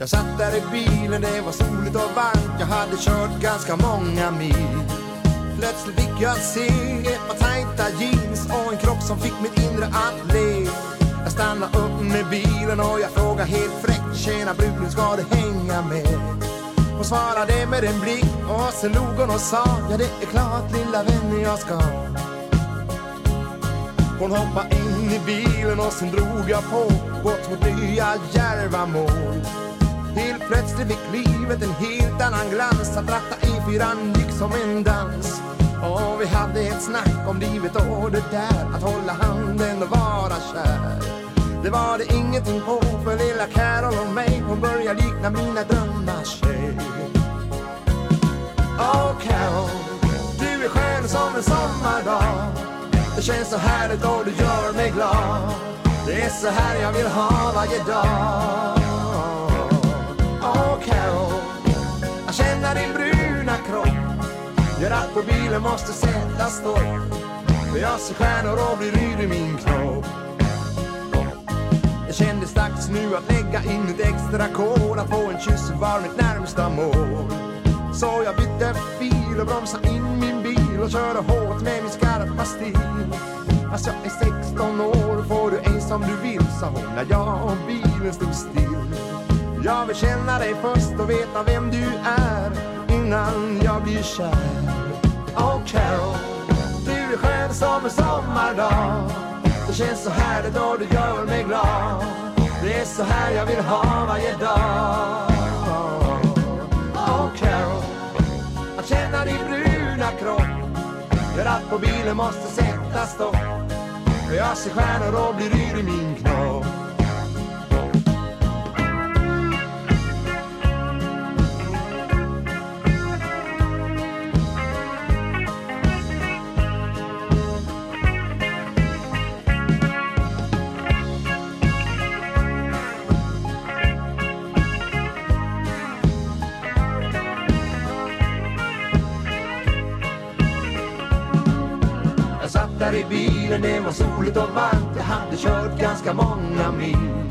Jag satt där i bilen, det var soligt och varmt. Jag hade kört ganska många mil. Plötsligt fick jag se ett par tajta jeans och en kropp som fick mitt inre att le. Jag stannade upp med bilen och jag frågade helt fräckt Tjena bruden, ska du hänga med? Hon svarade med en blick och sen log hon och sa Ja det är klart lilla vän jag ska. Hon hoppade in i bilen och sen drog jag på Bort mot nya djärva mål Helt plötsligt fick livet en helt annan glans. Att ratta E4 gick som en dans. Och vi hade ett snack om livet och det där. Att hålla handen och vara kär. Det var det ingenting på för lilla Carol och mig Hon börjar likna mina drömmars tjej Åh Carol, du är skön som en sommardag. Det känns så härligt och du gör mig glad. Det är så här jag vill ha varje dag. Jag din bruna kropp Gör att på bilen måste sätta stopp. För jag ser stjärnor och blir yr i min knopp Det kändes dags nu att lägga in ett extra kol Att få en kyss var mitt närmsta mål. Så jag bytte fil och bromsade in min bil Och körde hårt med min skarpa stil. Fast jag är 16 år får du ej som du vill Sa hon när jag och bilen stod still. Jag vill känna dig först och veta vem du är Innan jag blir kär. Oh Carol, du är skön som en sommardag. Det känns så härligt och du gör mig glad. Det är så här jag vill ha varje dag. Oh Carol, att känna din bruna kropp. Gör att på bilen måste sätta stopp. För jag ser stjärnor och blir yr i min knopp där i bilen, det var soligt och varmt. Jag hade kört ganska många mil.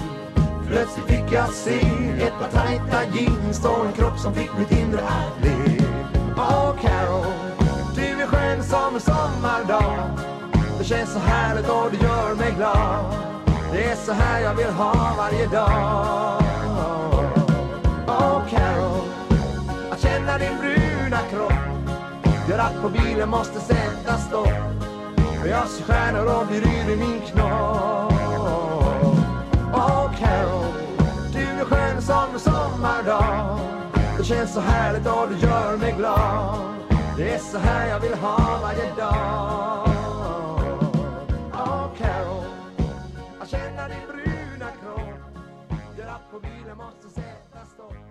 Plötsligt fick jag se ett par tajta jeans och en kropp som fick mitt inre att le. Åh Carol, du är skön som en sommardag. Det känns så härligt och du gör mig glad. Det är så här jag vill ha varje dag. Åh Carol, att känna din bruna kropp Gör att på bilen måste sätta stopp. För jag ser stjärnor och blir yr i min knopp. Åh Carol, du är skön som en sommardag. Det känns så härligt och du gör mig glad. Det är så här jag vill ha varje dag. Åh Carol, att känna din bruna kropp. Gör att på bilen måste sätta stopp.